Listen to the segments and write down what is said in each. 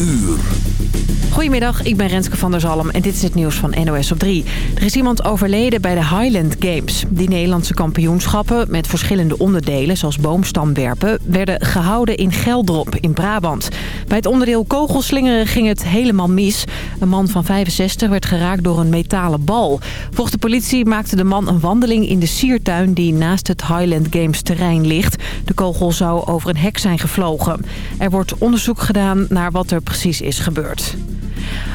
uur. Goedemiddag, ik ben Renske van der Zalm en dit is het nieuws van NOS op 3. Er is iemand overleden bij de Highland Games. Die Nederlandse kampioenschappen met verschillende onderdelen, zoals boomstamwerpen... werden gehouden in Geldrop in Brabant. Bij het onderdeel kogelslingeren ging het helemaal mis. Een man van 65 werd geraakt door een metalen bal. Volgens de politie maakte de man een wandeling in de siertuin... die naast het Highland Games terrein ligt. De kogel zou over een hek zijn gevlogen. Er wordt onderzoek gedaan naar wat er precies is gebeurd.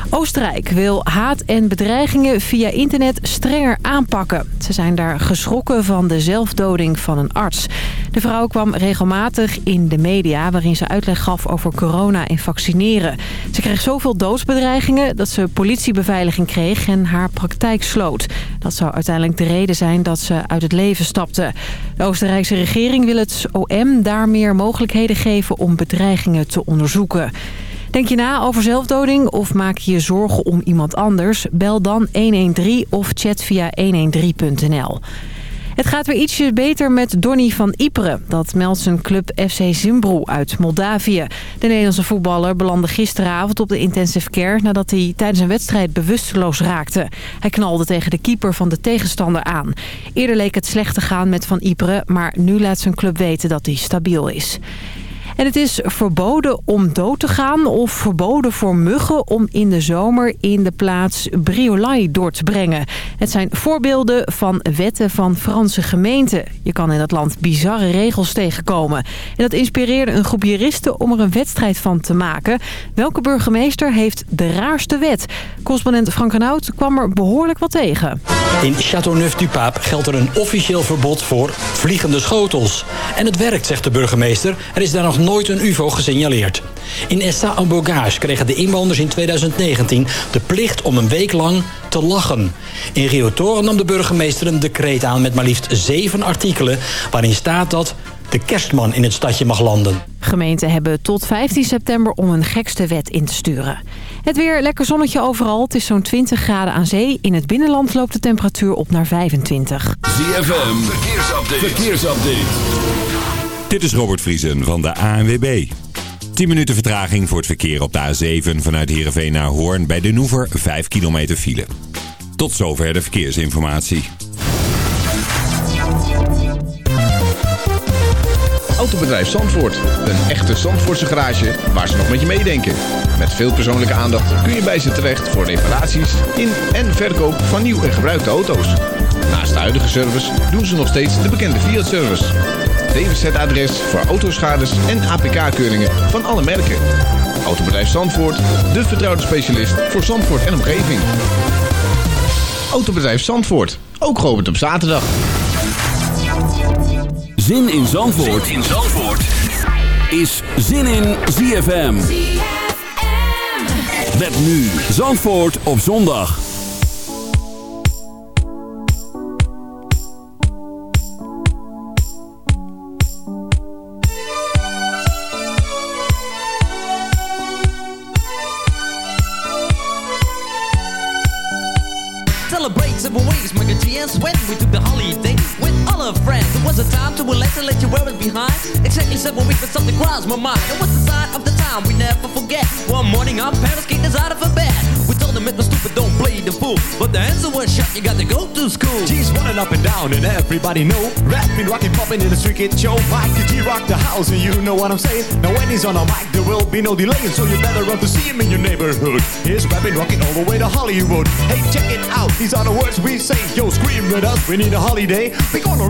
Oostenrijk wil haat en bedreigingen via internet strenger aanpakken. Ze zijn daar geschrokken van de zelfdoding van een arts. De vrouw kwam regelmatig in de media waarin ze uitleg gaf over corona en vaccineren. Ze kreeg zoveel doodsbedreigingen dat ze politiebeveiliging kreeg en haar praktijk sloot. Dat zou uiteindelijk de reden zijn dat ze uit het leven stapte. De Oostenrijkse regering wil het OM daar meer mogelijkheden geven om bedreigingen te onderzoeken. Denk je na over zelfdoding of maak je je zorgen om iemand anders? Bel dan 113 of chat via 113.nl. Het gaat weer ietsje beter met Donny van Ypres. Dat meldt zijn club FC Zimbro uit Moldavië. De Nederlandse voetballer belandde gisteravond op de intensive care... nadat hij tijdens een wedstrijd bewusteloos raakte. Hij knalde tegen de keeper van de tegenstander aan. Eerder leek het slecht te gaan met Van Ypres... maar nu laat zijn club weten dat hij stabiel is. En het is verboden om dood te gaan of verboden voor muggen om in de zomer in de plaats Briolai door te brengen. Het zijn voorbeelden van wetten van Franse gemeenten. Je kan in dat land bizarre regels tegenkomen. En dat inspireerde een groep juristen om er een wedstrijd van te maken. Welke burgemeester heeft de raarste wet? Correspondent Frank Renaud kwam er behoorlijk wat tegen. In Châteauneuf-du-Pape geldt er een officieel verbod voor vliegende schotels. En het werkt, zegt de burgemeester. Er is daar nog nooit een ufo gesignaleerd. In Essa en Bogage kregen de inwoners in 2019 de plicht om een week lang te lachen. In Rio Toro nam de burgemeester een decreet aan met maar liefst zeven artikelen... waarin staat dat de kerstman in het stadje mag landen. Gemeenten hebben tot 15 september om een gekste wet in te sturen. Het weer, lekker zonnetje overal. Het is zo'n 20 graden aan zee. In het binnenland loopt de temperatuur op naar 25. ZFM, verkeersupdate. verkeersupdate. Dit is Robert Vriesen van de ANWB. 10 minuten vertraging voor het verkeer op de A7 vanuit Heerenveen naar Hoorn. Bij de Noever 5 kilometer file. Tot zover de verkeersinformatie. Autobedrijf Zandvoort. Een echte Zandvoortse garage waar ze nog met je meedenken. Met veel persoonlijke aandacht kun je bij ze terecht voor reparaties in en verkoop van nieuw en gebruikte auto's. Naast de huidige service doen ze nog steeds de bekende Fiat-service. DWZ-adres voor autoschades en APK-keuringen van alle merken. Autobedrijf Zandvoort, de vertrouwde specialist voor Zandvoort en omgeving. Autobedrijf Zandvoort, ook geopend op zaterdag. Zin in Zandvoort, in Zandvoort. is Zin in ZFM. Met nu Zandvoort op zondag. Ways, make a chance when we took the holiday It was a time to relax and let you it behind. Exactly seven weeks, but something crossed my mind. It was the sign of the time we never forget. One morning, our parents kicked us out of a bed. We told them it was stupid, don't play the fool. But the answer was shut, you got to go to school. G's running up and down and everybody know Rapping, rocking, popping in the street kid show Mike G rock the house and you know what I'm saying Now when he's on a mic there will be no delay So you better run to see him in your neighborhood He's rapping, rocking all the way to Hollywood Hey check it out, these are the words we say Yo scream with us, we need a holiday We gonna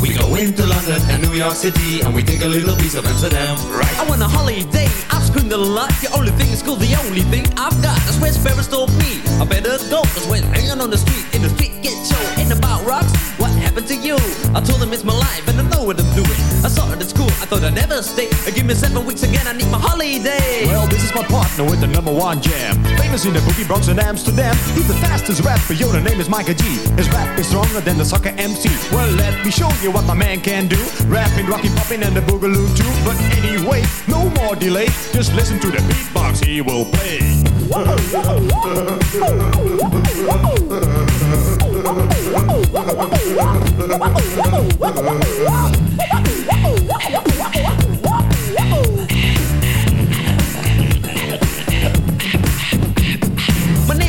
We go into London and New York City, and we take a little piece of Amsterdam, right? I want a holiday, I've screamed a lot The only thing is cool, the only thing I've got That's where Sparrows told me I better go Cause when hanging on the street In the street get show Ain't about rocks What happened to you? I told him it's my life And I know what I'm doing I saw it at school I thought I'd never stay I Give me seven weeks again I need my holiday Well, this is my partner with the number one jam. Famous in the boogie Bronx and Amsterdam. He's the fastest rapper, yo, the name is Micah G. His rap is stronger than the soccer MC. Well, let me show you what my man can do. Rapping, rocking, popping, and the boogaloo too. But anyway, no more delay. Just listen to the beatbox he will play.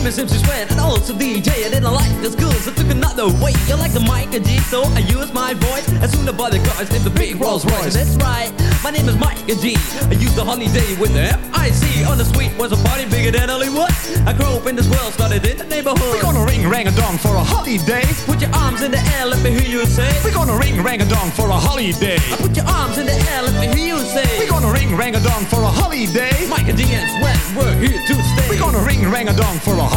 Name is MC and also DJ. I didn't like the school, so took another way. You like the mic and G, so I use my voice. As soon as the bodyguards in the big Rolls Royce. That's right, my name is Mike and G. I use the holiday with the F-I-C. On the street was a party bigger than Hollywood. I grew up in this world, started in the neighborhood. We're gonna ring rang a dong for a holiday. Put your arms in the air, let me hear you say. We're gonna ring rang a dong for a holiday. Put your arms in the air, let me hear you say. We're gonna ring rang a dong for a holiday. Mike and G and Sven, we're here to stay. We're gonna ring rang a dong for a holiday.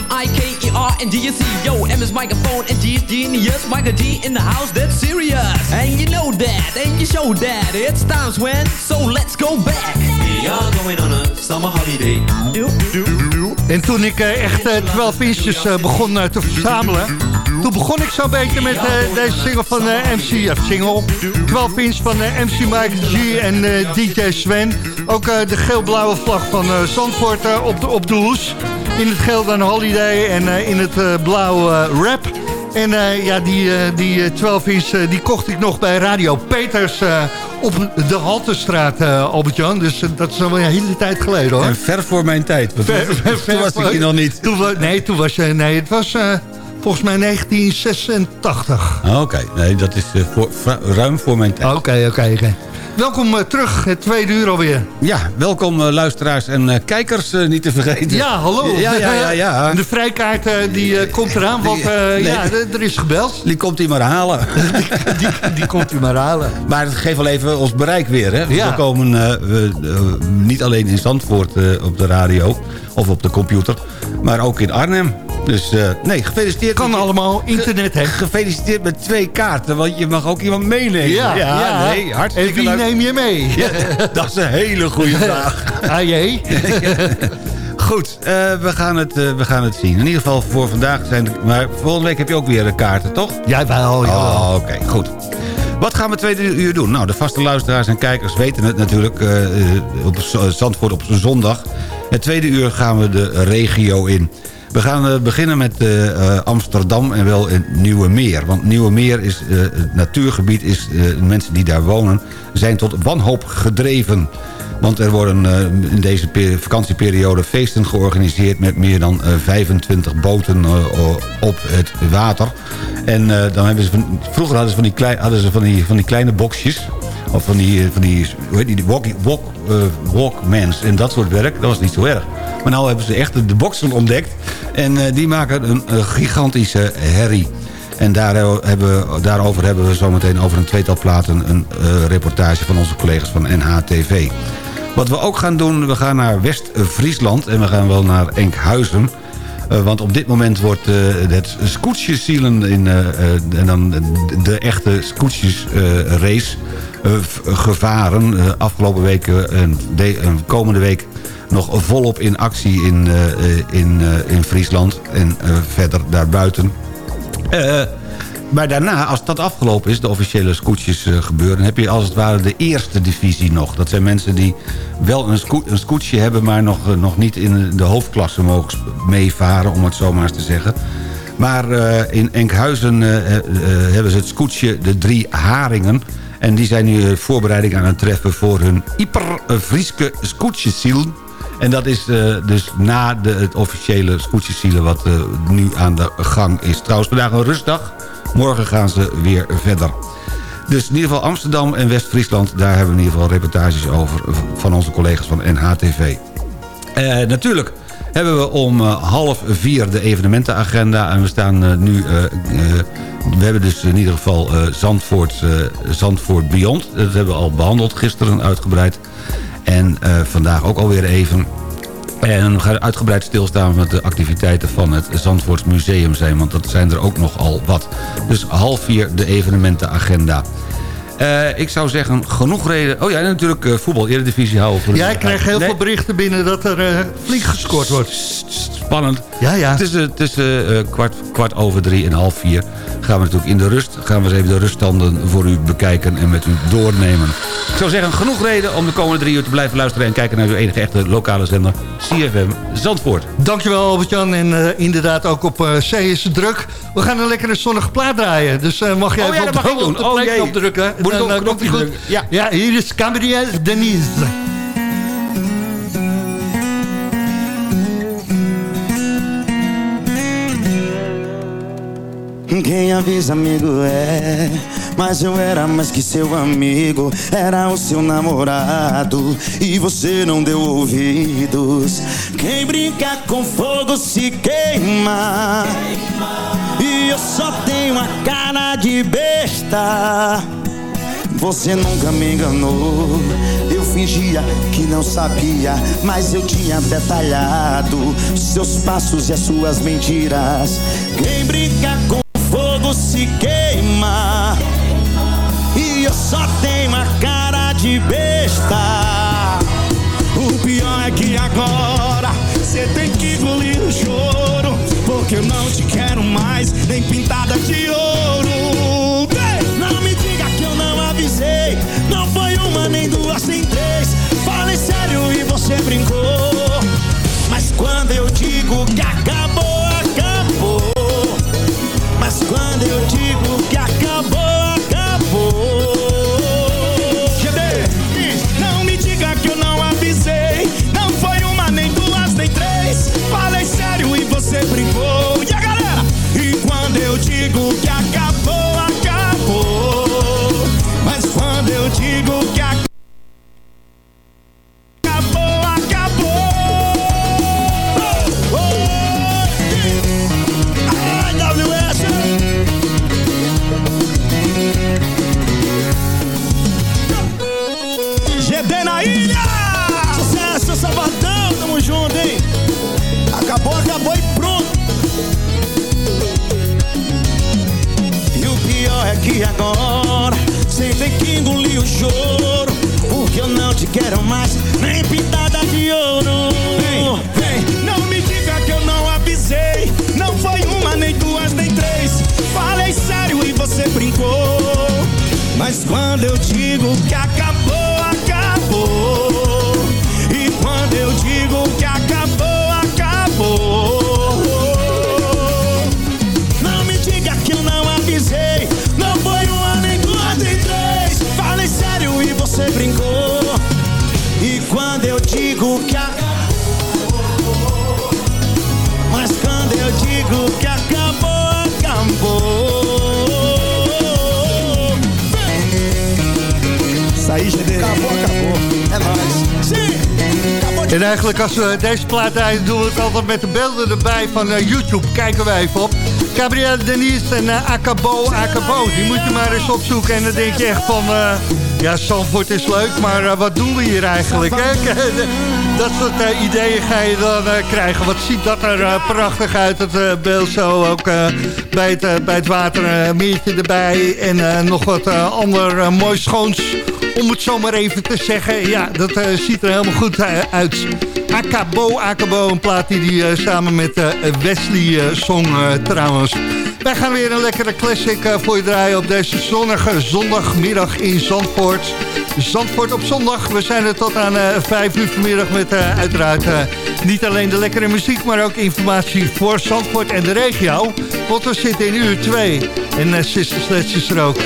M-I-K-E-R and G-U-C. Yo, M is microphone and G is genius. Micah G in the house, that's serious. And you know that, and you show that. It's times when, so let's go back. We are going on a summer holiday. En toen ik eh, echt eh, 12 inches eh, begon eh, te verzamelen... toen begon ik zo'n beetje met eh, deze single van eh, MC... of single, 12 inch van eh, MC Mike G en eh, DJ Sven. Ook eh, de geel-blauwe vlag van eh, Zandvoort eh, op, de, op de hoes. In het geel dan Holiday en in het blauw eh, Rap. En ja, die, die eh, 12 inch die kocht ik nog bij Radio Peters... op de Haltestraat, eh, Albert-Jan. Dus dat is al een hele tijd geleden, hoor. En ver voor mijn tijd. Want Ver- ver- toen was ik hier nog niet. Toen, nee, toen was je... Nee, het was volgens mij 1986. Ah, Oké, nee, dat is voor, ruim voor mijn tijd. Oké, oké, oké. Welkom eh, terug, het tweede uur alweer. Ja, welkom eh, luisteraars en eh, kijkers niet te vergeten. Ja, hallo. Ja, ja, ja. ja. De vrijkaart die komt eraan, want Nee. ja, er is gebeld. Die komt hij maar halen. Die, die komt u maar halen. maar het geeft wel even ons bereik weer. Hè? Ja. We komen we, niet alleen in Zandvoort op de radio of op de computer, maar ook in Arnhem. Dus eh, nee, gefeliciteerd. Kan allemaal, internet, hè? Gefeliciteerd met twee kaarten, want je mag ook iemand meenemen. Ja, ja. nee, hartstikke En wie leuk. neem je mee? Ja, dat is een hele goede vraag. Ah, jee. Goed, eh, we, gaan het, eh, we gaan het zien. In ieder geval voor vandaag zijn er... Maar volgende week heb je ook weer de kaarten, toch? Jij wel, ja. Oh, oké, goed. Wat gaan we tweede uur doen? Nou, de vaste luisteraars en kijkers weten het natuurlijk. eh, eh, op Zandvoort op zondag. Het tweede uur gaan we de regio in. We gaan eh, beginnen met eh, eh, Amsterdam en wel in Nieuwe Meer. Want Nieuwe Meer is het natuurgebied. Is, mensen die daar wonen zijn tot wanhoop gedreven. Want er worden in deze pe- vakantieperiode feesten georganiseerd... met meer dan eh, 25 boten op het water. En dan hebben ze van, vroeger hadden ze van die, klei, hadden ze van die, van die kleine boxjes... of van die, van die, hoe heet die, walkie, walk, eh, walkmans en dat soort werk. Dat was niet zo erg. Maar nu hebben ze echt de, boxen ontdekt... en eh, die maken een, gigantische herrie. En daar hebben, we- daarover hebben we zometeen over een tweetal platen... een eh, reportage van onze collega's van NHTV. Wat we ook gaan doen, we gaan naar West-Friesland... en we gaan wel naar Enkhuizen... Eh, want op dit moment wordt eh, het scootjesielen in eh, eh, en dan de, de echte scootjesrace eh, gevaren. Eh, afgelopen week eh, en de, en komende week nog volop in actie in, eh, eh, in, eh, in Friesland en eh, verder daarbuiten. Eh, maar daarna, als dat afgelopen is, de officiële scootjes gebeuren... heb je als het ware de eerste divisie nog. Dat zijn mensen die wel een, sco een scootje hebben... maar nog, nog niet in de hoofdklasse mogen meevaren, om het zo maar eens te zeggen. Maar in Enkhuizen hebben ze het scootje de drie haringen... En die zijn nu voorbereiding aan het treffen voor hun hyper-Frieske scootjesiel. En dat is uh, dus na de, het officiële scootjesielen wat uh, nu aan de gang is. Trouwens, vandaag een rustdag. Morgen gaan ze weer verder. Dus in ieder geval Amsterdam en West-Friesland... daar hebben we in ieder geval reportages over van onze collega's van NHTV. Natuurlijk hebben we om uh, half vier de evenementenagenda. En we staan uh, nu... Uh, we hebben dus in ieder geval Zandvoort, Zandvoort Beyond. Dat hebben we al behandeld gisteren uitgebreid. En vandaag ook alweer even. En we gaan uitgebreid stilstaan met de activiteiten van het Zandvoorts Museum zijn. Want dat zijn er ook nogal wat. Dus half vier de evenementenagenda. Uh, ik zou zeggen, genoeg reden... Oh ja, en natuurlijk uh, voetbal, Eredivisie houden. Voor ja, ik krijg heel nee. veel berichten binnen dat er uh, flink gescoord wordt. Spannend. Ja, ja. Tussen, tussen kwart, kwart over drie en half vier gaan we natuurlijk in de rust. Gaan we eens even de ruststanden voor u bekijken en met u doornemen. Ik zou zeggen, genoeg reden om de komende drie uur te blijven luisteren... en kijken naar uw enige echte lokale zender, CFM Zandvoort. Dankjewel Albert-Jan. En inderdaad ook op C is het druk. We gaan een lekkere zonnige plaat draaien. Dus mag jij oh, even ja, op, de, doen. op de oh. Moet Dan, ook komt ie goed? Ja. ja, hier is Gabriel Denise. Quem avisa amigo é. Mas eu era mais que seu amigo Era o seu namorado E você não deu ouvidos. Quem brinca com fogo se queima E eu só tenho a cara de besta. Você nunca me enganou. Eu fingia que não sabia Mas eu tinha detalhado Seus passos e as suas mentiras. Quem brinca com se queima E eu só tenho a cara de besta. O pior é que agora Você tem que engolir o choro Porque eu não te quero mais Nem pintada de ouro. Não me diga que eu não avisei Não foi uma, nem duas, nem três. Falei sério e você brincou. Mas quando eu digo que Acabou, acabou e pronto. E o pior é que agora você tem que engolir o choro. Porque eu não te quero mais, nem pintada de ouro. Vem, vem, não me diga que eu não avisei. Não foi uma, nem duas, nem três. Falei sério e você brincou. Mas quando eu digo que acabou. En eigenlijk als we deze plaat draaien, doen we het altijd met de beelden erbij van uh, YouTube. Kijken wij even op. Gabrielle Denise en uh, Akabo Akabo. Die moet je maar eens opzoeken. En dan denk je echt van... ja, Zandvoort is leuk, maar wat doen we hier eigenlijk? Hè? dat soort ideeën ga je dan krijgen. Wat ziet dat er prachtig uit, het beeld zo. Ook bij, het, bij het water een meertje erbij. En nog wat ander mooi schoons om het zo maar even te zeggen. Ja, dat ziet er helemaal goed uit. Akabo, Akabo, een plaat die hij samen met Wesley zong trouwens. Wij gaan weer een lekkere classic eh, voor je draaien op deze zonnige zondagmiddag in Zandvoort. Zandvoort op zondag. We zijn er tot aan uh, 5 uur vanmiddag met uh, uiteraard niet alleen de lekkere muziek... maar ook informatie voor Zandvoort en de regio. Want we zitten in uur 2 en Sister Sledge is er ook.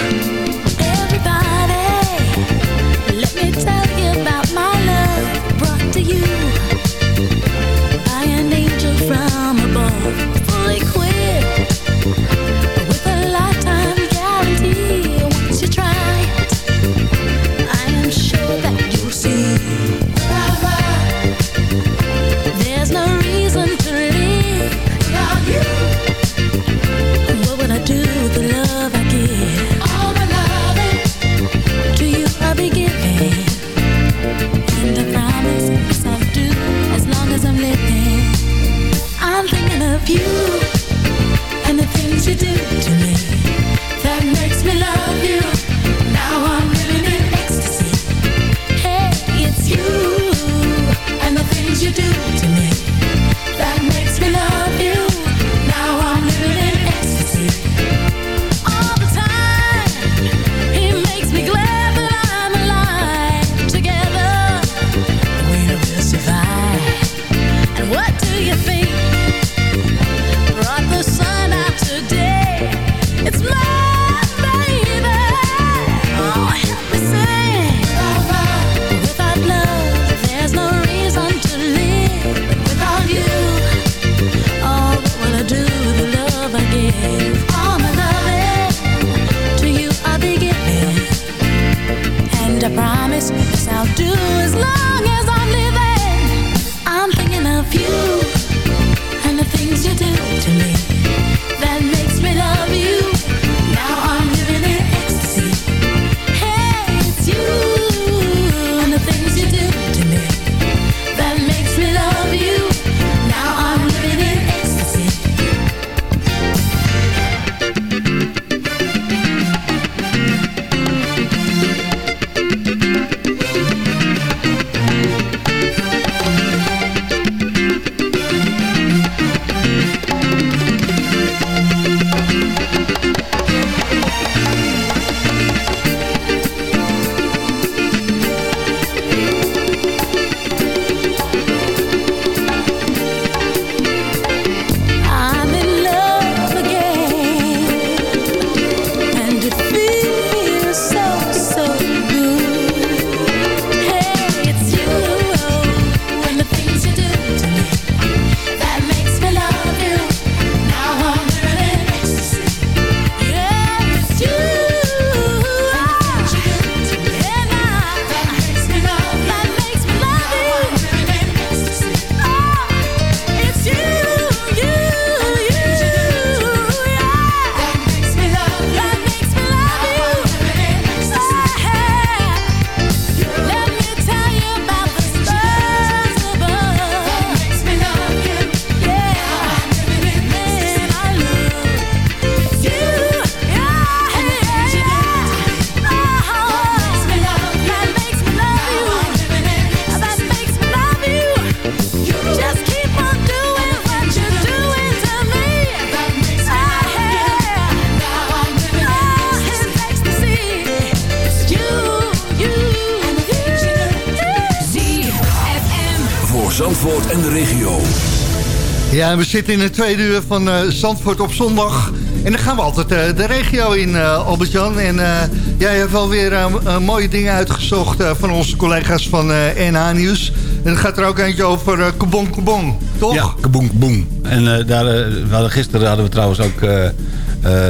We zitten in het tweede uur van uh, Zandvoort op zondag. En dan gaan we altijd uh, de regio in, uh. En jij hebt wel weer mooie dingen uitgezocht van onze collega's van NH Nieuws. En dan gaat er ook eentje over uh, Kabong Kabong, toch? Ja, Kabong Kabong. En daar, gisteren hadden we trouwens ook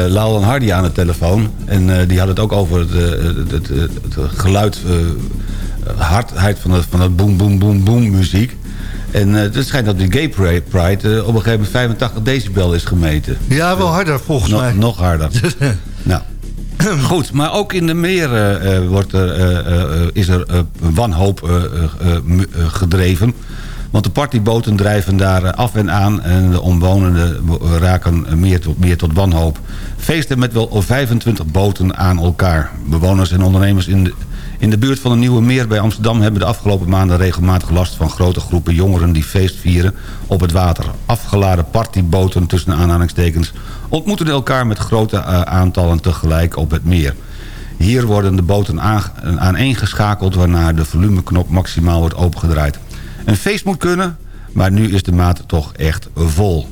Laal en Hardy aan de telefoon. En die hadden het ook over het, het, het, het geluid, hardheid van het, van het boom, boom, boom, boom muziek. En uh, het schijnt dat de Gay Pride uh, op een gegeven moment 85 decibel is gemeten. Ja, wel harder volgens no, mij. Nog harder. nou. Goed, maar ook in de meren wordt er, is er wanhoop gedreven. Want de partyboten drijven daar af en aan... en de omwonenden raken meer tot, meer tot wanhoop. Feesten met wel 25 boten aan elkaar. Bewoners en ondernemers in de In de buurt van de Nieuwe Meer bij Amsterdam hebben de afgelopen maanden regelmatig last van grote groepen jongeren die feest vieren op het water. Afgeladen partyboten tussen aanhalingstekens ontmoeten elkaar met grote uh, aantallen tegelijk op het meer. Hier worden de boten aaneengeschakeld waarna de volumeknop maximaal wordt opengedraaid. Een feest moet kunnen, maar nu is de maat toch echt vol.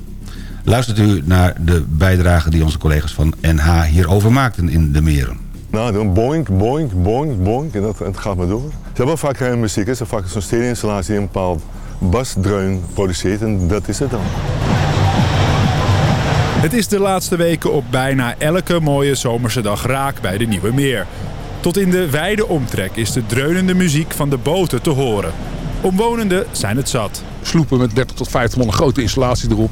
Luistert u naar de bijdrage die onze collega's van NH hierover maakten in de meren. Nou, dan boink, boink, boink, boink en dat, het gaat maar door. Ze hebben vaak geen muziek, ze hebben vaak zo'n stereo-installatie die een bepaald basdreun produceert en dat is het dan. Het is de laatste weken op bijna elke mooie zomerse dag raak bij de Nieuwe Meer. Tot in de wijde omtrek is de dreunende muziek van de boten te horen. Omwonenden zijn het zat. Sloepen met 30 tot 50 man, een grote installatie erop.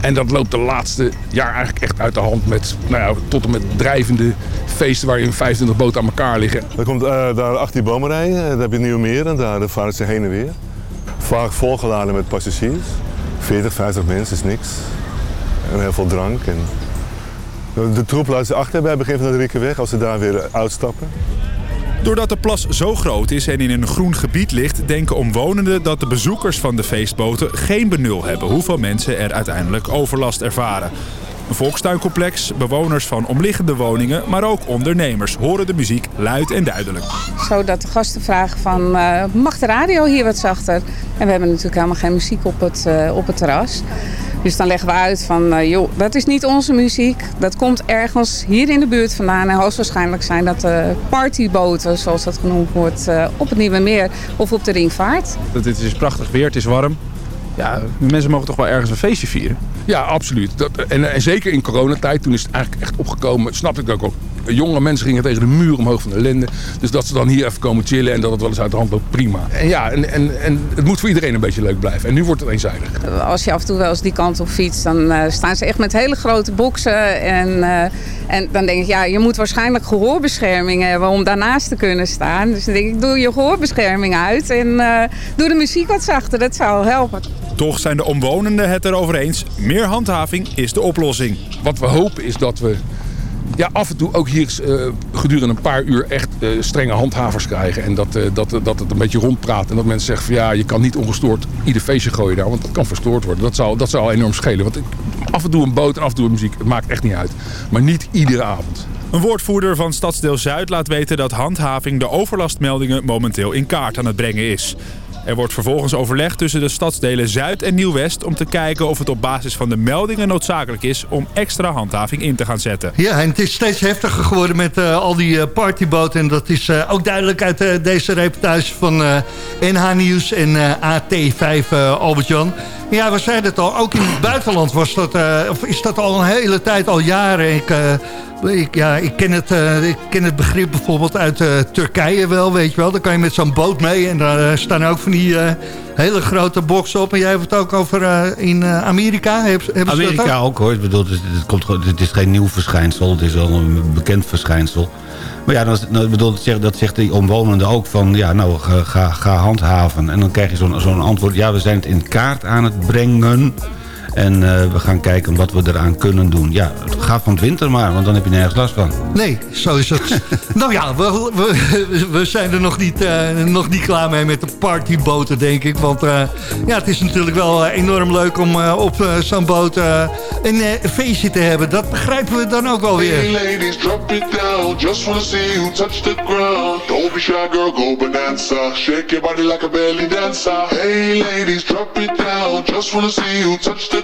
En dat loopt de laatste jaar eigenlijk echt uit de hand met nou ja, tot en met drijvende feesten waarin 25 boten aan elkaar liggen. Er komt uh, daar 18 bomen rijden, daar heb je Nieuwe Meer en daar varen ze heen en weer. Vaak volgeladen met passagiers. 40, 50 mensen is niks. En heel veel drank. En de troep laat ze achter bij het begin van de Riekenweg als ze daar weer uitstappen. Doordat de plas zo groot is en in een groen gebied ligt... denken omwonenden dat de bezoekers van de feestboten geen benul hebben... hoeveel mensen er uiteindelijk overlast ervaren. Een volkstuincomplex, bewoners van omliggende woningen... maar ook ondernemers horen de muziek luid en duidelijk. Zodat de gasten vragen van, uh, mag de radio hier wat zachter? En we hebben natuurlijk helemaal geen muziek op het, uh, op het terras. Dus dan leggen we uit van, uh, joh, dat is niet onze muziek. Dat komt ergens hier in de buurt vandaan. En hoogstwaarschijnlijk zijn dat uh, partyboten, zoals dat genoemd wordt, uh, op het Nieuwe Meer of op de Ringvaart. Het is prachtig weer, het is warm. Ja, mensen mogen toch wel ergens een feestje vieren? Ja, absoluut. Dat, en, en, zeker in coronatijd, toen is het eigenlijk echt opgekomen. Snap ik ook ook. Jonge mensen gingen tegen de muur omhoog van de ellende. Dus dat ze dan hier even komen chillen en dat het wel eens uit de hand loopt, prima. En ja, en, en, en het moet voor iedereen een beetje leuk blijven. En nu wordt het eenzijdig. Als je af en toe wel eens die kant op fietst, dan uh, staan ze echt met hele grote boksen. En, uh, en dan denk ik, ja, je moet waarschijnlijk gehoorbescherming hebben om daarnaast te kunnen staan. Dus dan denk ik, doe je gehoorbescherming uit en uh, doe de muziek wat zachter. Dat zou helpen. Toch zijn de omwonenden het erover eens. Meer handhaving is de oplossing. Wat we hopen is dat we ja, af en toe ook hier uh, gedurende een paar uur echt uh, strenge handhavers krijgen. En dat, uh, dat, dat het een beetje rondpraat. En dat mensen zeggen van ja, je kan niet ongestoord ieder feestje gooien daar. Want dat kan verstoord worden. Dat zou, dat zou enorm schelen. Want af en toe een boot en af en toe muziek, het maakt echt niet uit. Maar niet iedere avond. Een woordvoerder van Stadsdeel Zuid laat weten dat handhaving de overlastmeldingen momenteel in kaart aan het brengen is. Er wordt vervolgens overlegd tussen de stadsdelen Zuid en Nieuw-West... om te kijken of het op basis van de meldingen noodzakelijk is... om extra handhaving in te gaan zetten. Ja, en het is steeds heftiger geworden met uh, al die uh, partyboten. En dat is uh, ook duidelijk uit deze reportage van NH Nieuws en AT5 Albert-Jan. Ja, we zeiden het al, ook in het buitenland was dat, of is dat al een hele tijd, al jaren... Ik, ik, ja, ik, ken het, uh, ik ken het begrip bijvoorbeeld uit uh, Turkije wel, weet je wel. Dan kan je met zo'n boot mee en daar uh, staan ook van die hele grote boxen op. En jij hebt het ook over in Amerika. Heb, Amerika ze dat ook? ook hoor. Ik bedoel, het, het, komt, het is geen nieuw verschijnsel. Het is al een bekend verschijnsel. Maar ja, dat, dat, bedoel, dat, zegt, dat zegt die omwonende ook van... ja, nou, ga, ga handhaven. En dan krijg je zo'n zo'n antwoord... ja, we zijn het in kaart aan het brengen... En uh, we gaan kijken wat we eraan kunnen doen. Ja, ga van het winter maar, want dan heb je nergens last van. Nee, zo is het. nou ja, we, we, we, zijn er nog niet, uh, nog niet klaar mee met de partyboten, denk ik. Want uh, ja, het is natuurlijk wel enorm leuk om op zo'n boot een feestje te hebben. Dat begrijpen we dan ook wel weer. Hey ladies, drop it down. Just wanna see you touch the ground. Don't be shy girl, go bonanza. Shake your body like a belly dancer. Hey ladies, drop it down. Just wanna see you touch the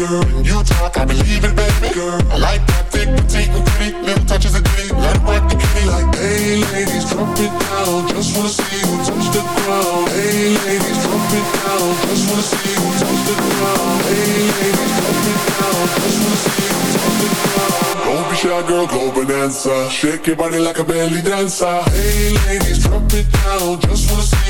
girl. When you talk, I believe it, baby girl. I like that thick, petite, and pretty. Little touches of ditty. Let it work the kitty like, hey, ladies, drop it down. Just wanna see you touch the ground. Hey, ladies, drop it down. Just wanna see you touch the ground. Hey, ladies, drop it down. Just wanna see you touch the ground. Don't be shy girl, go bonanza. Shake your body like a belly dancer. Hey ladies, drop it down. Just wanna see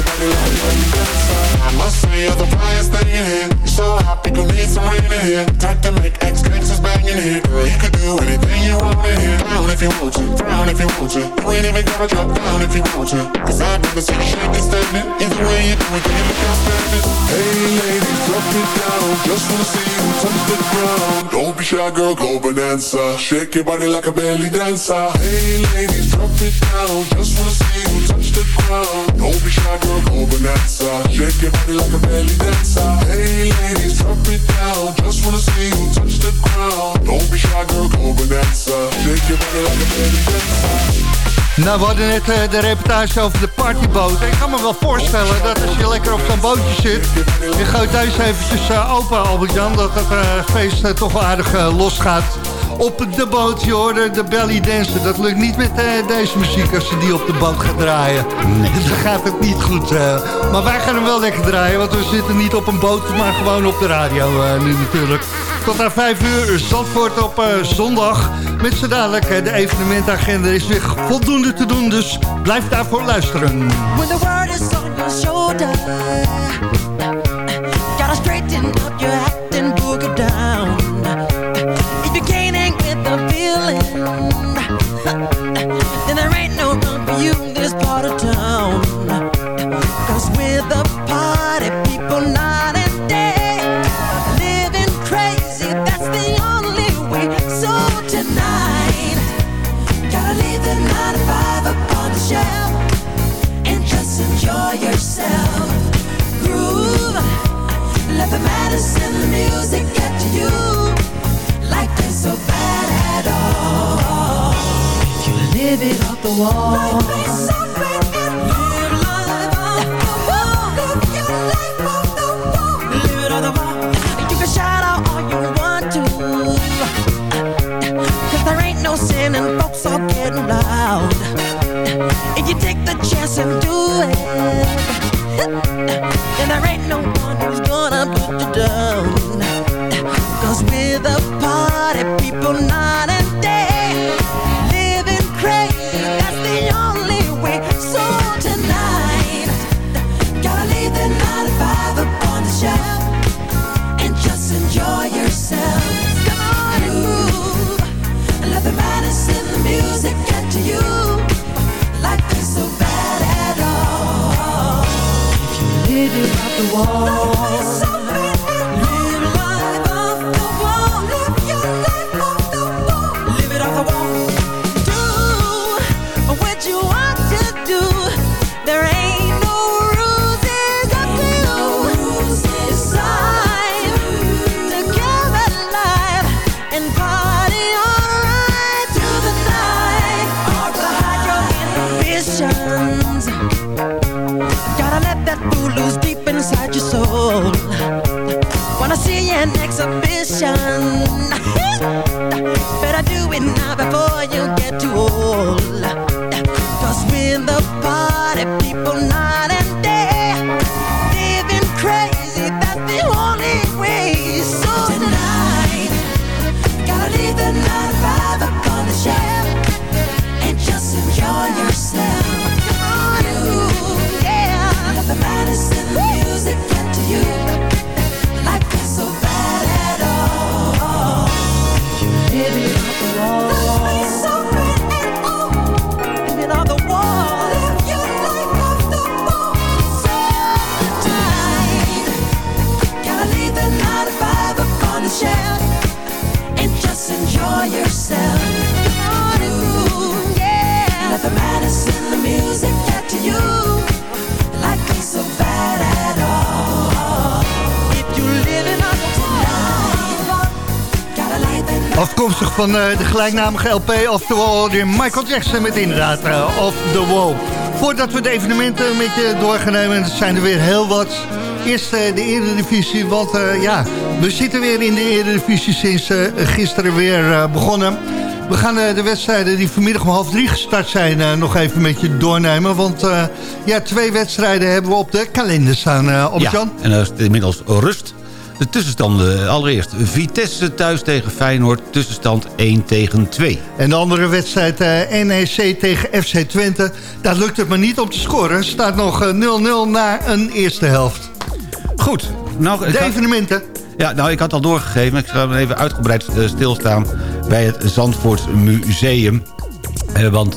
Shake. I must say you're the brightest thing in here. So happy, gonna need some rain in here. Time to make X gangsters bang in here. Girl, you can do anything you want here. If you want to, down if you want to. You ain't even gotta drop down if you want to. Cause I'd rather see you shaking standing. Either way you do it? Hey ladies, drop it down. Just wanna see you touch the ground. Don't be shy girl, go bonanza. Shake your body like a belly dancer. Hey ladies, drop it down. Just wanna see you ladies. Just wanna touch the. Nou, we hadden net eh, de reportage over de partyboot. Ik kan me wel voorstellen dat als je lekker op zo'n bootje zit... je gooit deze eventjes eh, open, Albert-Jan... dat het eh, feest toch wel aardig losgaat. Op de boot, je hoorde de belly dancer. Dat lukt niet met eh, deze muziek als je die op de boot gaat draaien. Nee. Dan gaat het niet goed. eh. maar wij gaan hem wel lekker draaien, want we zitten niet op een boot... maar gewoon op de radio eh, nu natuurlijk. Tot aan 5 uur, Zandvoort op eh, zondag. Met z'n dadelijk de evenementagenda is weer voldoende te doen, dus blijf daarvoor luisteren. When the world is on your shoulder Gotta straighten up your it it Afkomstig van eh, de gelijknamige LP, oftewel de Michael Jackson met inderdaad uh, Off the Wall. Voordat we de evenementen een beetje doorgaan nemen, dat zijn er weer heel wat. Eerst uh, de Eredivisie, want ja, we zitten weer in de Eredivisie sinds gisteren weer begonnen. We gaan de wedstrijden die vanmiddag om half drie gestart zijn nog even met je doornemen. Want ja, twee wedstrijden hebben we op de kalender staan, op Ja, en er is inmiddels rust de tussenstanden allereerst. Vitesse thuis tegen Feyenoord, tussenstand 1 tegen 2. En de andere wedstrijd uh, NEC tegen FC Twente. Daar lukt het maar niet om te scoren. Staat nog 0-0 uh, na een eerste helft. Goed. Nou, de evenementen. Ja, nou, ik had al doorgegeven. Ik ga even uitgebreid uh, stilstaan bij het Zandvoort Museum. Uh, want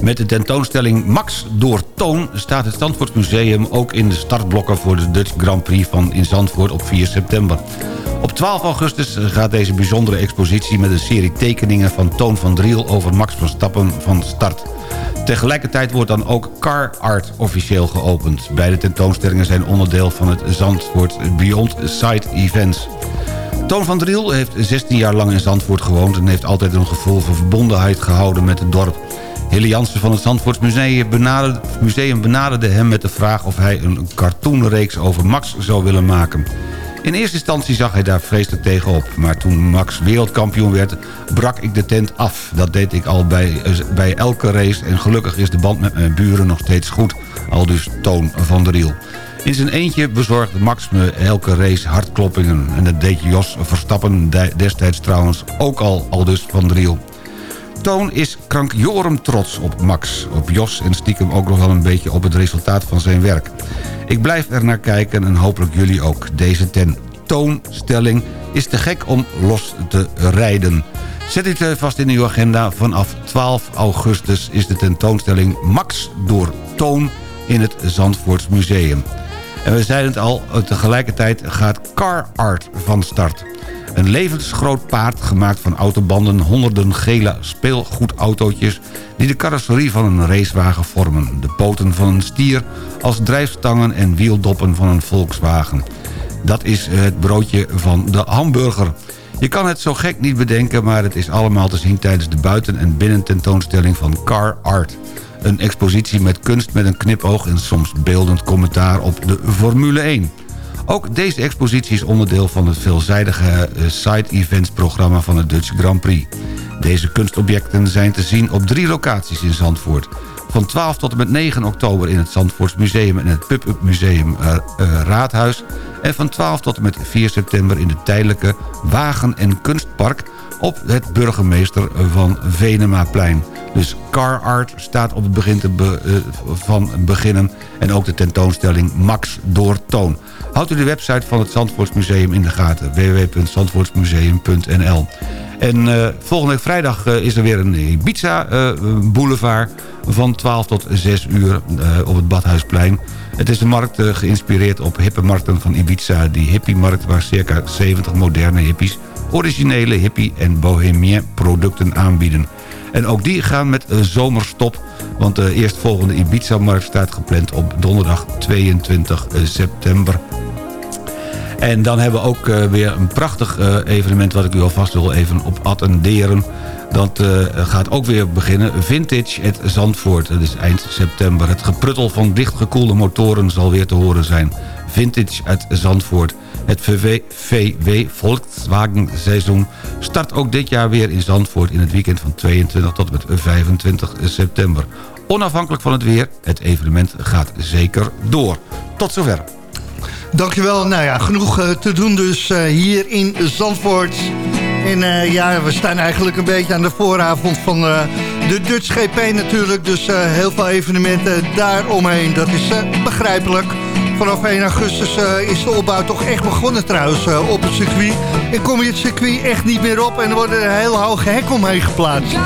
met de tentoonstelling Max door Toon... staat het Zandvoortsmuseum ook in de startblokken... voor de Dutch Grand Prix van in Zandvoort op 4 september. Op 12 augustus gaat deze bijzondere expositie... met een serie tekeningen van Toon van Driel... over Max Verstappen van start. Tegelijkertijd wordt dan ook Car Art officieel geopend. Beide tentoonstellingen zijn onderdeel van het Zandvoort Beyond Side Events. Toon van Driel heeft 16 jaar lang in Zandvoort gewoond... en heeft altijd een gevoel van verbondenheid gehouden met het dorp. Hille Jansen van het Zandvoortsmuseum benaderde, benaderde hem met de vraag... of hij een cartoonreeks over Max zou willen maken. In eerste instantie zag hij daar vreselijk tegenop. Maar toen Max wereldkampioen werd, brak ik de tent af. Dat deed ik al bij, bij elke race en gelukkig is de band met mijn buren nog steeds goed. Al dus Toon van der Riel. In zijn eentje bezorgde Max me elke race hartkloppingen. En dat deed Jos Verstappen destijds trouwens ook al, al dus van der Riel. Toon is krankjorum trots op Max, op Jos... en stiekem ook nog wel een beetje op het resultaat van zijn werk. Ik blijf er naar kijken en hopelijk jullie ook. Deze tentoonstelling is te gek om los te rijden. Zet dit vast in uw agenda. Vanaf 12 augustus is de tentoonstelling Max door Toon in het Zandvoorts Museum. En we zeiden het al, tegelijkertijd gaat Car Art van start. Een levensgroot paard gemaakt van autobanden... honderden gele speelgoedautootjes... die de carrosserie van een racewagen vormen. De poten van een stier als drijfstangen en wieldoppen van een Volkswagen. Dat is het broodje van de hamburger. Je kan het zo gek niet bedenken... maar het is allemaal te zien tijdens de buiten- en binnententoonstelling van Car Art. Een expositie met kunst met een knipoog... en soms beeldend commentaar op de Formule 1. Ook deze expositie is onderdeel van het veelzijdige eh, side-events-programma van het Dutch Grand Prix. Deze kunstobjecten zijn te zien op drie locaties in Zandvoort. Van 12 tot en met 9 oktober in het Zandvoorts Museum en het Pub-Up Museum uh, uh, Raadhuis. En van 12 tot en met 4 september in het tijdelijke Wagen- en Kunstpark op het burgemeester van Venemaplein. Dus Car Art staat op het begin te be, uh, van beginnen. En ook de tentoonstelling Max door Toon. Houdt u de website van het Zandvoortsmuseum in de gaten. www.zandvoortsmuseum.nl En uh, volgende vrijdag uh, is er weer een Ibiza boulevard... van 12 tot 6 uur op het Badhuisplein. Het is een markt geïnspireerd op hippe markten van Ibiza. Die hippie-markt waar circa 70 moderne hippies... originele hippie- en bohemien producten aanbieden. En ook die gaan met zomerstop... want de eerstvolgende Ibiza-markt staat gepland op donderdag 22 september. En dan hebben we ook uh, weer een prachtig evenement... wat ik u alvast wil even op attenderen. Dat gaat ook weer beginnen. Vintage het Zandvoort. Dat is eind september. Het gepruttel van dichtgekoelde motoren zal weer te horen zijn. Vintage uit Zandvoort. Het VW, VW Volkswagen seizoen start ook dit jaar weer in Zandvoort... in het weekend van 22 tot en met 25 september. Onafhankelijk van het weer, het evenement gaat zeker door. Tot zover. Dankjewel. Nou ja, genoeg uh, te doen dus uh, hier in Zandvoort. En uh, ja, we staan eigenlijk een beetje aan de vooravond van de Dutch GP natuurlijk. Dus heel veel evenementen daaromheen. Dat is begrijpelijk. Vanaf 1 augustus is de opbouw toch echt begonnen trouwens op het circuit. En kom je het circuit echt niet meer op en er worden heel hoge hek omheen geplaatst.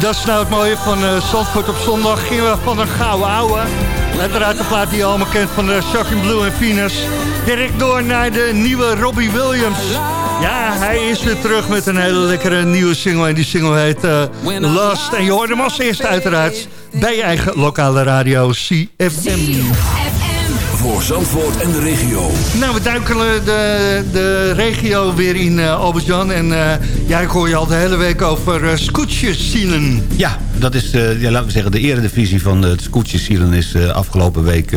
Dat is nou het mooie van eh Zandvoort op zondag. Gingen we van een gouden ouwe. Uiteraard de plaat die je allemaal kent van de Shocking Blue en Venus. Direct door naar de nieuwe Robbie Williams. Ja, hij is weer terug met een hele lekkere nieuwe single. En die single heet eh, Lust. En je hoort hem als eerste uiteraard bij je eigen lokale radio CFM. Voor Zandvoort en de regio. Nou, we duikelen de, de regio weer in, eh Albert-Jan. En eh, ja, ik hoor je al de hele week over uh. Ja, dat is, eh, ja, laten we zeggen, de eredivisie van het scootjesielen is eh, afgelopen week,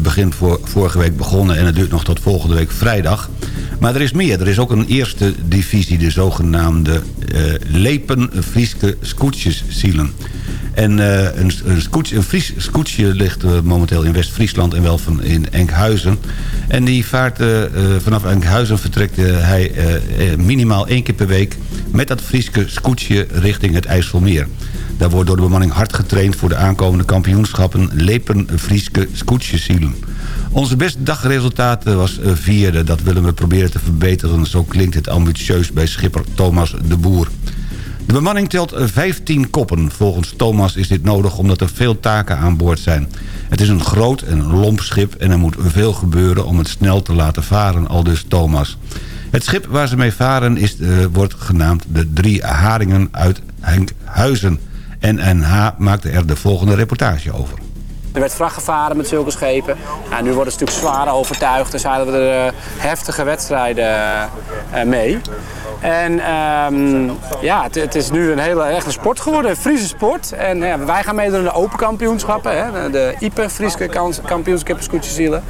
begin voor, vorige week begonnen. En het duurt nog tot volgende week vrijdag. Maar er is meer. Er is ook een eerste divisie, de zogenaamde Lepen Frieske Scootjesielen. En eh, een, een, een Fries scootje ligt eh, momenteel in West-Friesland en wel van in Enkhuizen. En die vaart eh, vanaf Enkhuizen vertrekt hij minimaal één keer per week... met dat Frieske scootje richting het IJsselmeer. Daar wordt door de bemanning hard getraind voor de aankomende kampioenschappen... Lepen Frieske Scootjesielen. Onze beste dagresultaat was vierde. Dat willen we proberen te verbeteren. Zo klinkt het ambitieus bij schipper Thomas de Boer. Bemanning telt 15 koppen. Volgens Thomas is dit nodig omdat er veel taken aan boord zijn. Het is een groot en lomp schip en er moet veel gebeuren om het snel te laten varen, aldus Thomas. Het schip waar ze mee varen is, eh, wordt genaamd de Drie Haringen uit Henkhuizen. NNH maakte er de volgende reportage over. Er werd vracht gevaren met zulke schepen. Nou, nu worden ze natuurlijk zwaar overtuigd. Er zeilen we er eh, heftige wedstrijden eh, mee. En ehm, ja, het, het is nu een hele echte sport geworden, een Friese sport. En ja, wij gaan meedoen aan de open kampioenschappen, hè, de IPE, Friese kans- kampioenschap scootjesielen.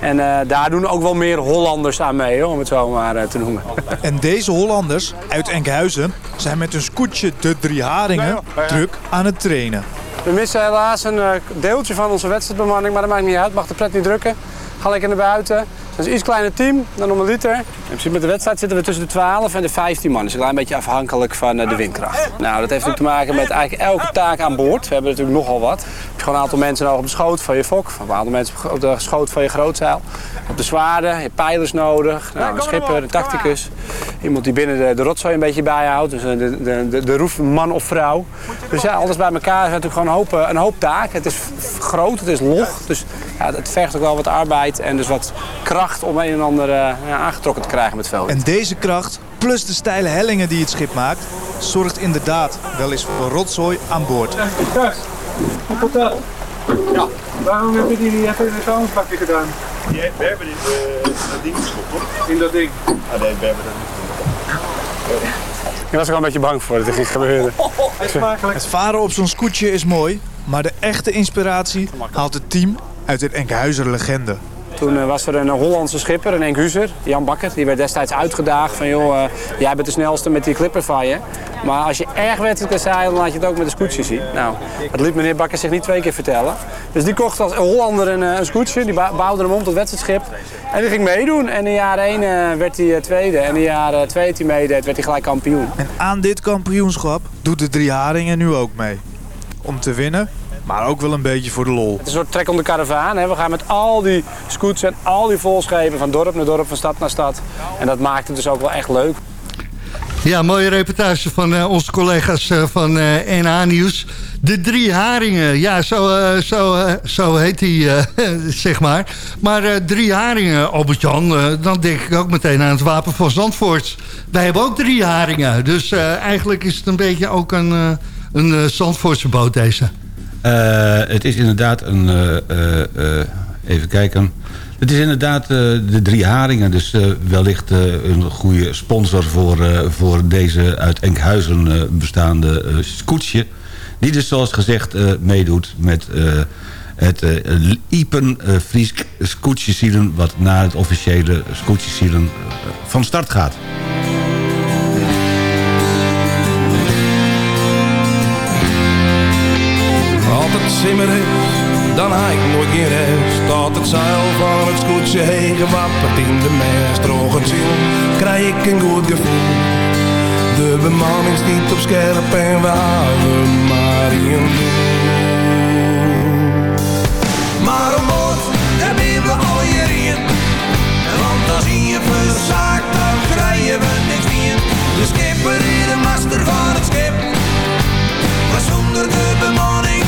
En eh, daar doen ook wel meer Hollanders aan mee, hoor, om het zo maar te noemen. En deze Hollanders uit Enkhuizen zijn met hun scootje de Drie Haringen druk aan het trainen. We missen helaas een eh, deeltje van onze wedstrijdbemanning, maar dat maakt niet uit. Mag de pret niet drukken. Ga lekker naar buiten. Het is iets kleiner team dan om liter. In principe met de wedstrijd zitten we tussen de 12 en de 15 man. Dus een klein beetje afhankelijk van eh, de windkracht. Nou, dat heeft natuurlijk te maken met eigenlijk elke taak aan boord. We hebben natuurlijk nogal wat. Je hebt gewoon een aantal mensen nodig op de schoot van je fok. Een aantal mensen op de schoot van je grootzeil. Op de zwaarden, je hebt pijlers nodig. Nou, een schipper, een tacticus. Iemand die binnen de, de rotzooi een beetje bijhoudt. Dus eh, de, de, de, de roefman of vrouw. Dus ja, alles bij elkaar is natuurlijk gewoon een hoop, eh, een hoop taak. Het is groot, het is log. Dus ja, het vergt ook wel wat arbeid en dus wat kracht om een en ander eh, ja, aangetrokken te krijgen met veld. En deze kracht, plus de steile hellingen die het schip maakt, zorgt inderdaad wel eens voor rotzooi aan boord. Ja, waarom heb je die niet even in het vuilnisbakje gedaan? we hebben dit uh, dat ding gestopt, toch? In dat ding? Ah nee, we hebben dat niet. Ik was er wel een beetje bang voor dat dit ging gebeuren. Het varen op zo'n scootje is mooi, maar de echte inspiratie haalt het team uit het Enkhuizer legende. Toen eh, was er een Hollandse schipper, een Enkhuizer, Jan Bakker. Die werd destijds uitgedaagd van, joh, eh, jij bent de snelste met die clipper van je. Maar als je erg wedstrijd zeilen, dan laat je het ook met een scootje zien. Nou, dat liet meneer Bakker zich niet twee keer vertellen. Dus die kocht als Hollander een, eh, een scootje, die bouwde hem om tot wedstrijdschip. En die ging meedoen. En in jaar 1 werd hij tweede. En in jaar 2 dat hij meedeed, werd hij gelijk kampioen. En aan dit kampioenschap doet de Drie Haringen nu ook mee. Om te winnen, maar ook wel een beetje voor de lol. Het is een soort trek om de karavaan. Hè. We gaan met al die scoots en al die volschepen van dorp naar dorp, van stad naar stad. En dat maakt het dus ook wel echt leuk. Ja, mooie reportage van eh, onze collega's eh, van eh NA Nieuws. De drie haringen, ja, zo, eh, zo, eh, zo heet die, eh, zeg maar. Maar eh, drie haringen, Albert-Jan, eh, dan denk ik ook meteen aan het wapen van Zandvoort. Wij hebben ook drie haringen, dus eh, eigenlijk is het een beetje ook een, eh, een eh, Zandvoortse boot deze. Eh, het is inderdaad een... eh, eh, even kijken. Het is inderdaad de drie haringen. Dus wellicht een goede sponsor voor, voor deze uit Enkhuizen bestaande scootje. Die dus zoals gezegd meedoet met het eh Ipen eh Friesk scootjesielen... wat na het officiële scootjesielen eh, van start gaat. Het is, dan haal ik nooit geen rest. Tot het zeil van het scootje heen gewapperd in de mest. Droog ziel, krijg ik een goed gevoel. De bemanning stiet op scherp en we houden maar in Maar om boord, daar ben we al hierin. Want als je verzaakt, dan krijgen we niks meer. De skipper is de master van het schip. Maar zonder de bemanning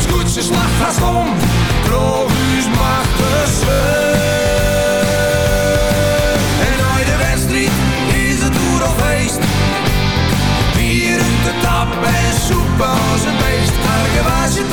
Het scootje slag vast om, droog us machtig schut. En uit de wedstrijd is het toer al feest. Bier uit de tap en soep als een beest. Elke was je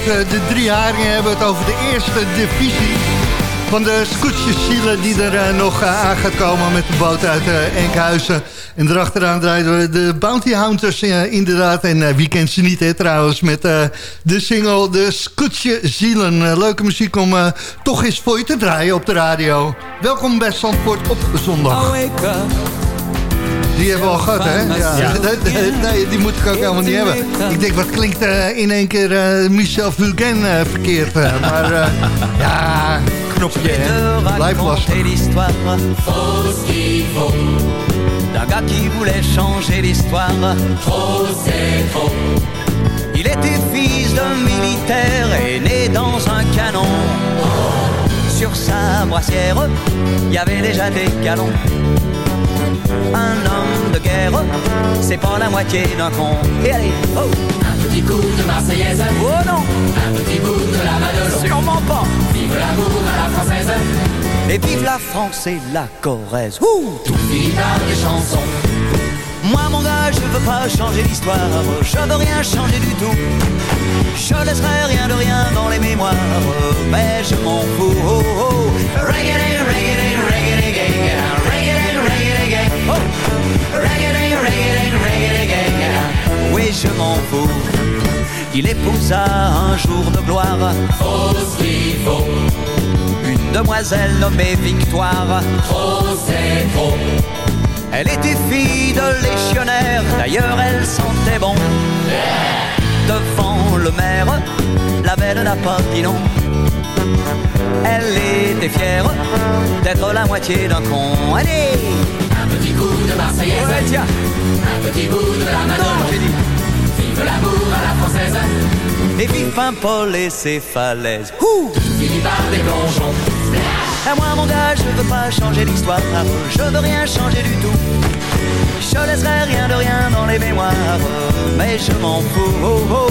eh, De Drie Haringen hebben het over de eerste divisie van de scootjeszielen die er eh, nog eh, aan gaat komen met de boot uit Enkhuizen. En erachteraan draaien we de Bounty Hunters inderdaad. En wie kent ze niet hè, trouwens met de single De Scootjezielen. Eh, leuke muziek om toch eens voor je te draaien op de radio. Welkom bij Zandvoort op zondag. Die hebben we al gehad, hè? Ja. Ja. Nee, die moet ik ook helemaal niet hebben. Ik denk, wat klinkt eh, in één keer eh, Michel Vulgain eh, verkeerd. maar eh, ja, knopje, hè? Blijf lastig. D'un gars qui voulait changer l'histoire Trop c'est trop Il était fils d'un militaire et né dans un canon Sur sa brassière, il y avait déjà des galons Un homme de guerre, c'est pas la moitié d'un con. Et allez, oh. Un petit coup de Marseillaise. Oh non. Un petit bout de la Madeleine Sûrement pas. Vive l'amour à la française. Et vive la France et la Corrèze. Ouh. Tout finit par des chansons. Moi mon gars, je veux pas changer l'histoire. Je veux rien changer du tout. Je laisserai rien de rien dans les mémoires. Mais je m'en fous. Oh, oh. Reggae, reggae, Oui, je m'en fous. Il épousa un jour de gloire. Trop faut. Une demoiselle nommée Victoire. Trop c'est trop. Elle était fille de légionnaire, d'ailleurs elle sentait bon. Devant le maire, la belle n'a pas dit non. Elle était fière d'être la moitié d'un con. Allez Un petit coup de Marseillaise. Ouais, tiens. Un petit bout de la Madone. Vive l'amour à la française. Et vive Paimpol et ses falaises. Ouh Fini par des plongeons À moi mon gars, je veux pas changer l'histoire. Je veux rien changer du tout. Je laisserai rien de rien dans les mémoires. Mais je m'en fous. Oh, oh.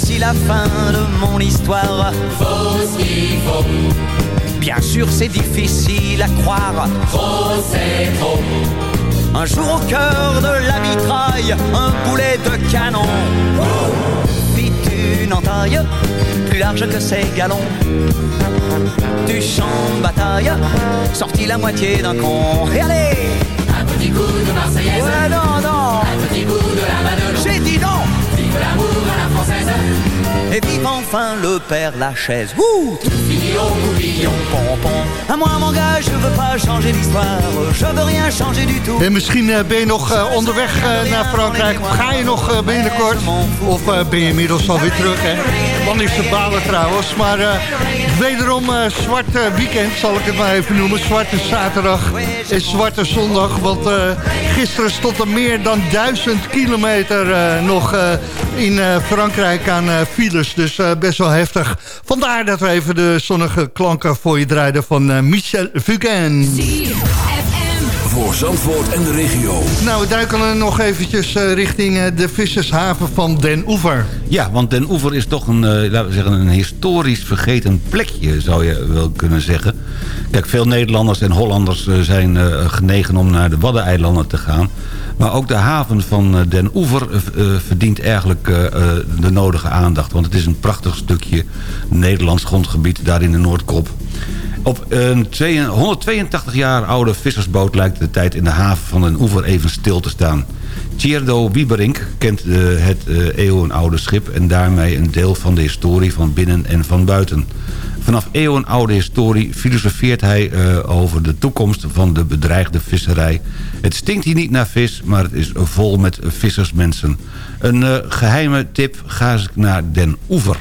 Voici la fin de mon histoire. Faut ce qu'il faut. Bien sûr, c'est difficile à croire. Trop, c'est trop. Un jour au cœur de la mitraille, un boulet de canon. Fit une entaille, plus large que ses galons. Du champ de bataille, sortit la moitié d'un con. Et allez Un petit coup de Marseillaise. Ouais, non, non. Un petit coup de la Madeleine. J'ai dit non. Vive l'amour à la française. Enfin le père Lachaise. Ouh. Pompon. À moi, mon gars, je veux pas changer l'histoire. Je veux rien changer du tout. En misschien eh, ben je nog eh, onderweg eh, naar Frankrijk. Of ga je nog binnenkort? Of ben je inmiddels alweer terug? Hè? Dan is het balen trouwens. Maar wederom zwart eh, weekend, zal ik het maar even noemen. Zwarte zaterdag en zwarte zondag. Want gisteren stond er meer dan duizend kilometer nog in eh, Frankrijk aan eh, files. Dus eh, best wel heftig. Vandaar dat we even de zonnige klanken voor je draaiden van Michel Fugain. Voor Zandvoort en de regio. Nou, we duiken nog eventjes eh, richting eh, de vissershaven van Den Oever. Ja, want Den Oever is toch een, eh, laten we zeggen, een historisch vergeten plekje, zou je wel kunnen zeggen. Kijk, veel Nederlanders en Hollanders zijn eh, genegen om naar de Waddeneilanden te gaan. Maar ook de haven van eh, Den Oever verdient eigenlijk eh, eh, de nodige aandacht. Want het is een prachtig stukje Nederlands grondgebied daar in de Noordkop. Op een twee- 182 jaar oude vissersboot lijkt de tijd in de haven van Den Oever even stil te staan. Tjerdo Wieberink kent het eh, eeuwenoude schip... en daarmee een deel van de historie van binnen en van buiten. Vanaf eeuwenoude historie filosofeert hij eh, over de toekomst van de bedreigde visserij. Het stinkt hier niet naar vis, maar het is vol met vissersmensen. Een eh, geheime tip, ga eens naar Den Oever.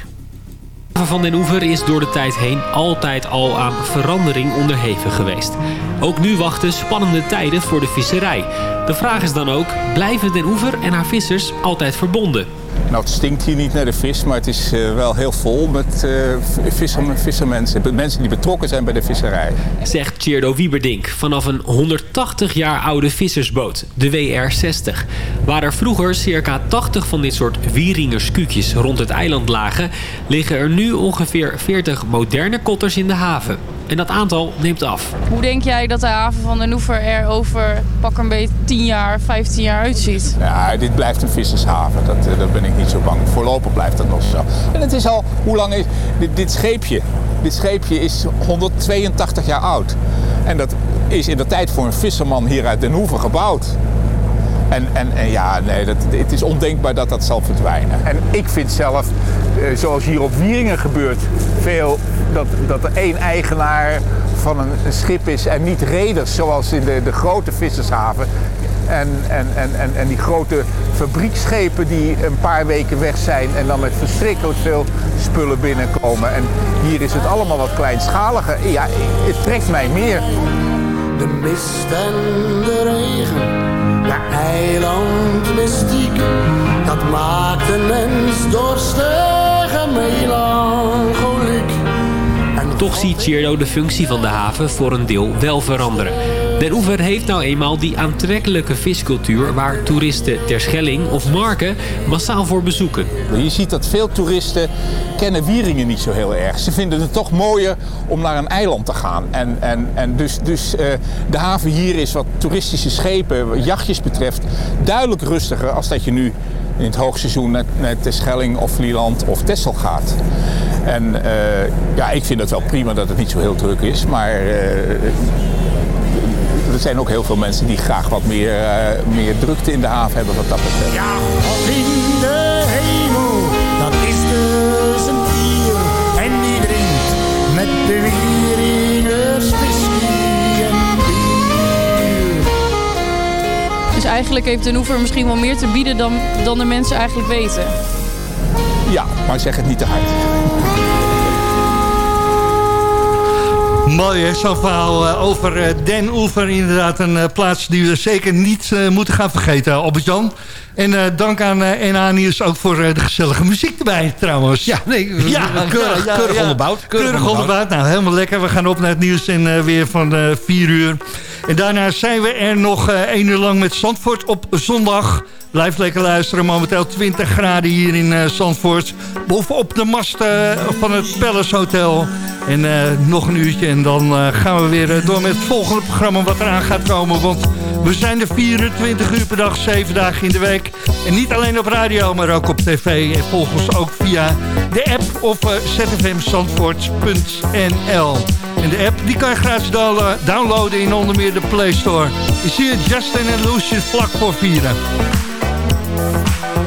Van Den Oever is door de tijd heen altijd al aan verandering onderhevig geweest. Ook nu wachten spannende tijden voor de visserij. De vraag is dan ook, blijven Den Oever en haar vissers altijd verbonden? Nou, het stinkt hier niet naar de vis, maar het is eh, wel heel vol met eh, visser, vissermensen. Mensen die betrokken zijn bij de visserij. Zegt Tjerdo Wieberdink vanaf een 180 jaar oude vissersboot, de WR60. Waar er vroeger circa 80 van dit soort wieringerskuutjes rond het eiland lagen... liggen er nu ongeveer 40 moderne kotters in de haven. En dat aantal neemt af. Hoe denk jij dat de haven van Den Oever er over pak een beetje 10 jaar, 15 jaar uitziet? Ja, dit blijft een vissershaven. Dat, eh, daar ben ik niet zo bang. Voorlopig blijft dat nog zo. En het is al, hoe lang is dit, dit scheepje? Dit scheepje is 182 jaar oud. En dat is in de tijd voor een visserman hier uit Den Hoeven gebouwd. En, en, en ja, nee, dat, het is ondenkbaar dat dat zal verdwijnen. En ik vind zelf, eh, zoals hier op Wieringen gebeurt, veel dat, dat er één eigenaar van een, een schip is en niet reders, zoals in de, de grote vissershaven. En, en, en, en, en die grote fabrieksschepen die een paar weken weg zijn en dan met verschrikkelijk veel spullen binnenkomen. En hier is het allemaal wat kleinschaliger. Ja, het trekt mij meer. De mist en de regen, de eilandmystiek, dat maakt een mens dorstig en melancholiek. Toch ziet Tjerdo de functie van de haven voor een deel wel veranderen. Den Oever heeft nou eenmaal die aantrekkelijke viscultuur... waar toeristen Terschelling of Marken massaal voor bezoeken. Je ziet dat veel toeristen kennen Wieringen niet zo heel erg. Ze vinden het toch mooier om naar een eiland te gaan. En, en, en dus, dus eh, de haven hier is wat toeristische schepen, jachtjes betreft... duidelijk rustiger als dat je nu in het hoogseizoen naar, naar Terschelling of Vlieland of Texel gaat. En eh, ja, ik vind het wel prima dat het niet zo heel druk is, maar eh, er zijn ook heel veel mensen die graag wat meer, eh, meer drukte in de haven hebben wat dat betreft. Ja, God in de hemel, dat is dus een. En die drinkt met de Wieringers whisky en bier. Dus eigenlijk heeft Den Oever misschien wel meer te bieden dan, dan de mensen eigenlijk weten. Ja, maar zeg het niet te hard. Mooi hè, zo'n verhaal eh, over eh, Den Oever. Inderdaad een eh, plaats die we zeker niet moeten gaan vergeten, Albert-Jan. En dank aan eh NA Nieuws ook voor de gezellige muziek erbij trouwens. Ja, nee, keurig- keurig onderbouwd, keurig Keurig, onderbouwd. Nou, helemaal lekker. We gaan op naar het nieuws en weer van eh 4 uur. En daarna zijn we er nog 1 uur lang met Zandvoort op zondag. Blijf lekker luisteren. Momenteel 20 graden hier in eh, Zandvoort. Bovenop de mast eh, van het Palace Hotel. En eh, nog een uurtje en dan gaan we weer door met het volgende programma wat eraan gaat komen. Want we zijn er 24 uur per dag, 7 dagen in de week. En niet alleen op radio, maar ook op tv. En volg ons ook via de app of eh, zfmzandvoort.nl. En de app die kan je gratis downlo- downloaden in onder meer de Play Store. Je ziet Justin en Lucian vlak voor vieren. Thank